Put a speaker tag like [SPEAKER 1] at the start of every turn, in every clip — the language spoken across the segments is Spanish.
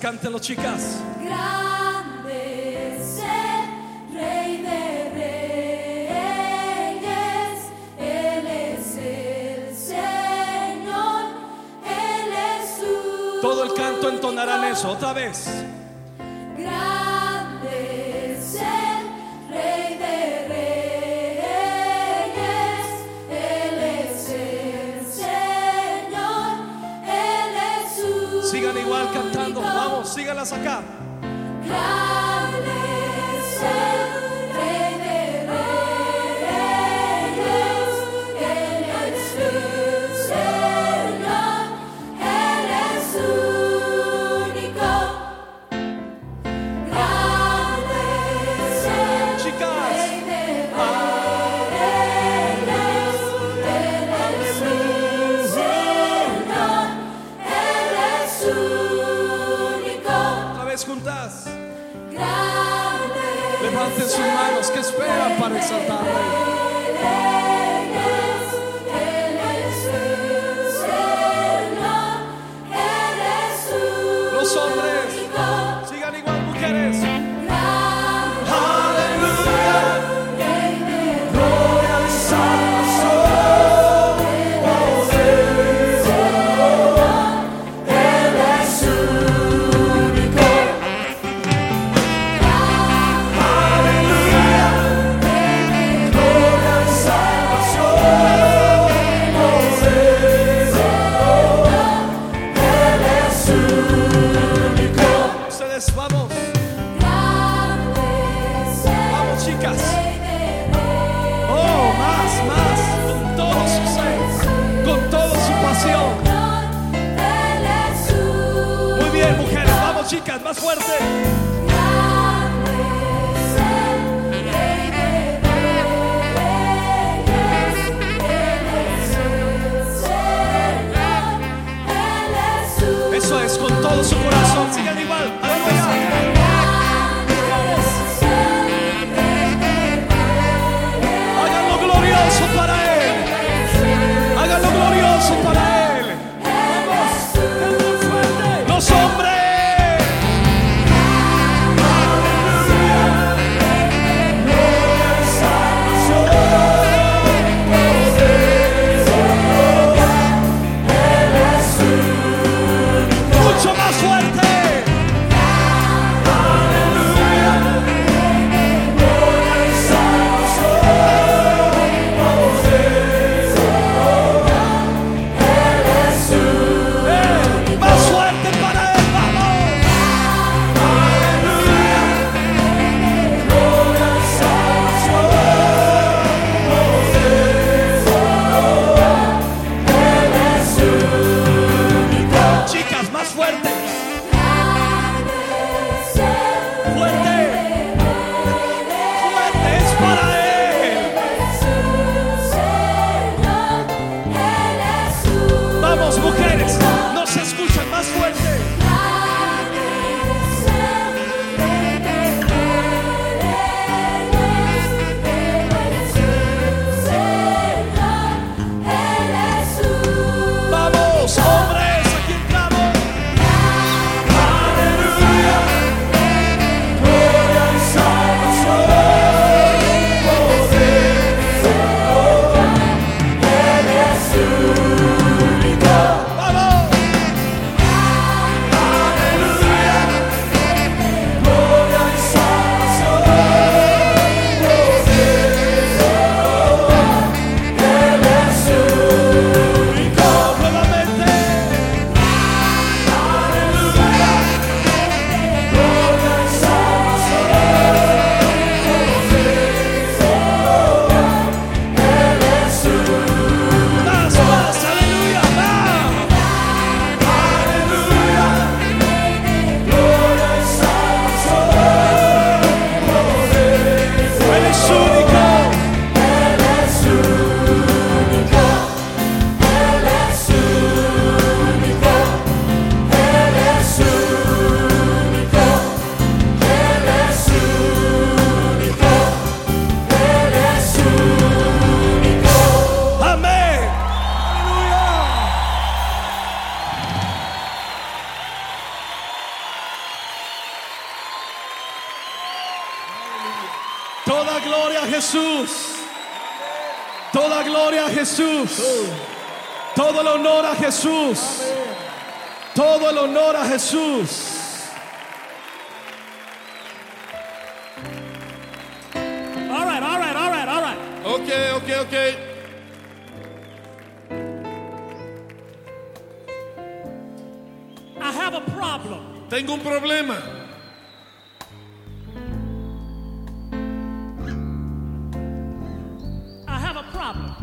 [SPEAKER 1] Otra vez, cántenlo, chicas.
[SPEAKER 2] Grande es el Rey de Reyes, Él es el Señor, Él es su.
[SPEAKER 1] Todo el canto entonarán eso. Otra vez. Síganlas acá. Levanten sus manos. que esperan para exaltarle? Ustedes vamos. Vamos, chicas. Oh, más, más. Con todo su ser. Con toda su pasión. Muy bien, mujeres. Vamos, chicas. Más fuerte. Todo su corazón. Toda gloria a Jesús. Todo el honor a Jesús. Todo el honor a Jesús.
[SPEAKER 2] All right, all right, all right, all right.
[SPEAKER 3] Ok, ok, ok.
[SPEAKER 2] I have a problem.
[SPEAKER 3] Tengo un problema.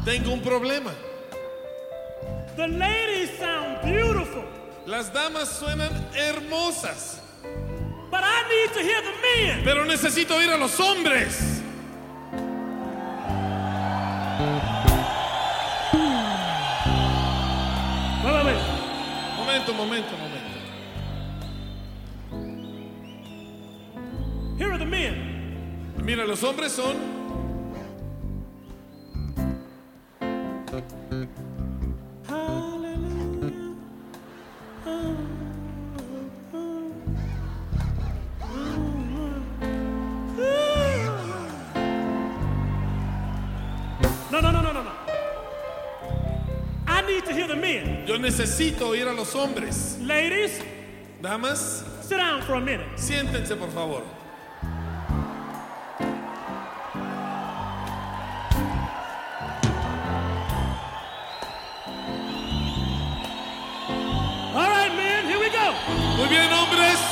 [SPEAKER 3] Tengo un problema.
[SPEAKER 2] The ladies sound beautiful,
[SPEAKER 3] Las damas suenan hermosas,
[SPEAKER 2] but I need to hear the men.
[SPEAKER 3] pero necesito oír a los hombres. Momento, momento, momento.
[SPEAKER 2] Here are the men.
[SPEAKER 3] Mira, los hombres son Yo necesito oír a los hombres.
[SPEAKER 2] Ladies,
[SPEAKER 3] Damas,
[SPEAKER 2] sit down for a minute.
[SPEAKER 3] siéntense por favor.
[SPEAKER 2] All right, men, here we go.
[SPEAKER 3] Muy bien, hombres.